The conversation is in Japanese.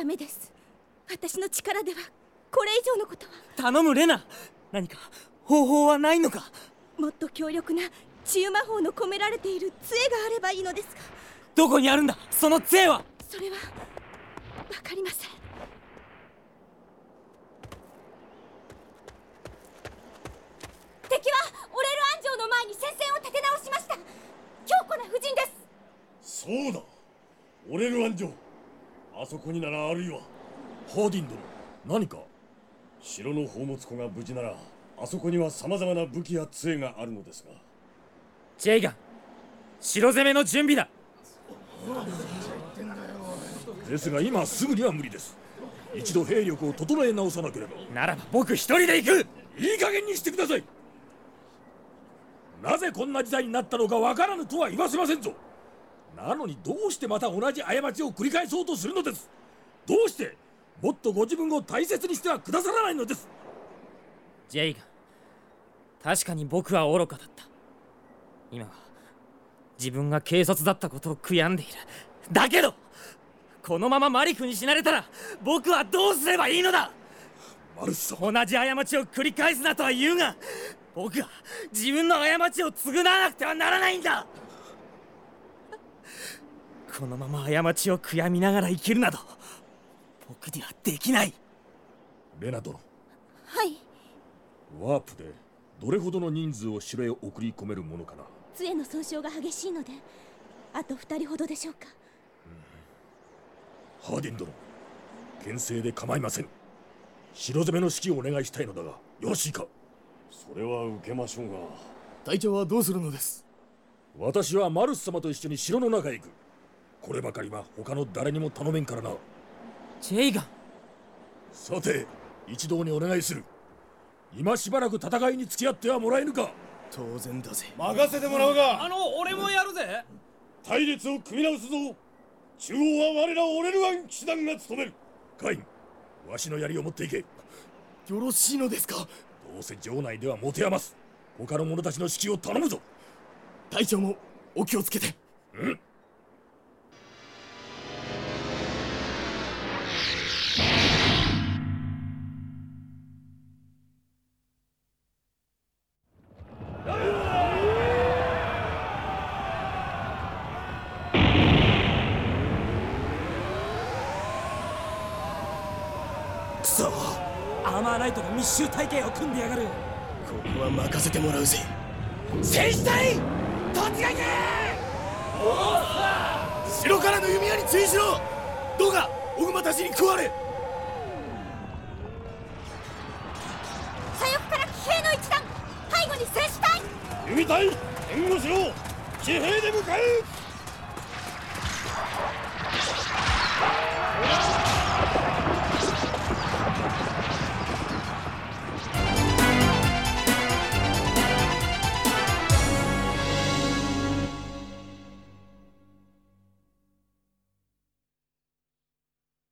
ダメです。私の力ではこれ以上のことは。頼むレナ。何か方法はないのか。もっと強力な治癒魔法の込められている杖があればいいのですが。どこにあるんだ？その杖は？それは分かりません。敵はオレル安城の前に戦線を立て直しました。強固な布陣です。そうだ。オレル安城あそこにならあるいはハーディン殿何か？城の宝物庫が無事ならあそこには様々な武器や杖があるのですが。ジェイガン城攻めの準備だ。ですが今すぐには無理です。一度兵力を整え直さなければ。ならば僕一人で行く。いい加減にしてください。なぜこんな時代になったのかわからぬとは言わせませんぞなのにどうしてまた同じ過ちを繰り返そうとするのです？どうしてもっとご自分を大切にしてはくださらないのです？ジェイガン確かに僕は愚かだった。今は自分が軽率だったことを悔やんでいる。だけどこのままマリフに死なれたら僕はどうすればいいのだ？マルス様同じ過ちを繰り返すなとは言うが僕は自分の過ちを償わなくてはならないんだこのまま過ちを悔やみながら生きるなど僕にはできない。レナ殿。はい。ワープでどれほどの人数を城へ送り込めるものかな。杖の損傷が激しいのであと2人ほどでしょうか。ハーディン殿。牽制で構いません城攻めの指揮をお願いしたいのだがよろしいか。それは受けましょうが。隊長はどうするのです？私はマルス様と一緒に城の中へ行くこればかりは他の誰にも頼めんからな。ジェイガン。さて一同にお願いする。今しばらく戦いに付き合ってはもらえぬか。当然だぜ。任せてもらうが。あの俺もやるぜ。隊列を組み直すぞ。中央は我らオレルワン騎士団が務める。カインわしの槍を持っていけ。よろしいのですか？どうせ城内では持て余す。他の者たちの指揮を頼むぞ。隊長もお気をつけて。うんくそアーマーナイトが密集体系を組んでやがる。ここは任せてもらうぜ。戦士隊！突撃！城からの弓矢に注意しろ！どうかオグマたちに食われ！左翼から騎兵の一団背後に戦士隊！弓隊援護しろ！騎兵で迎え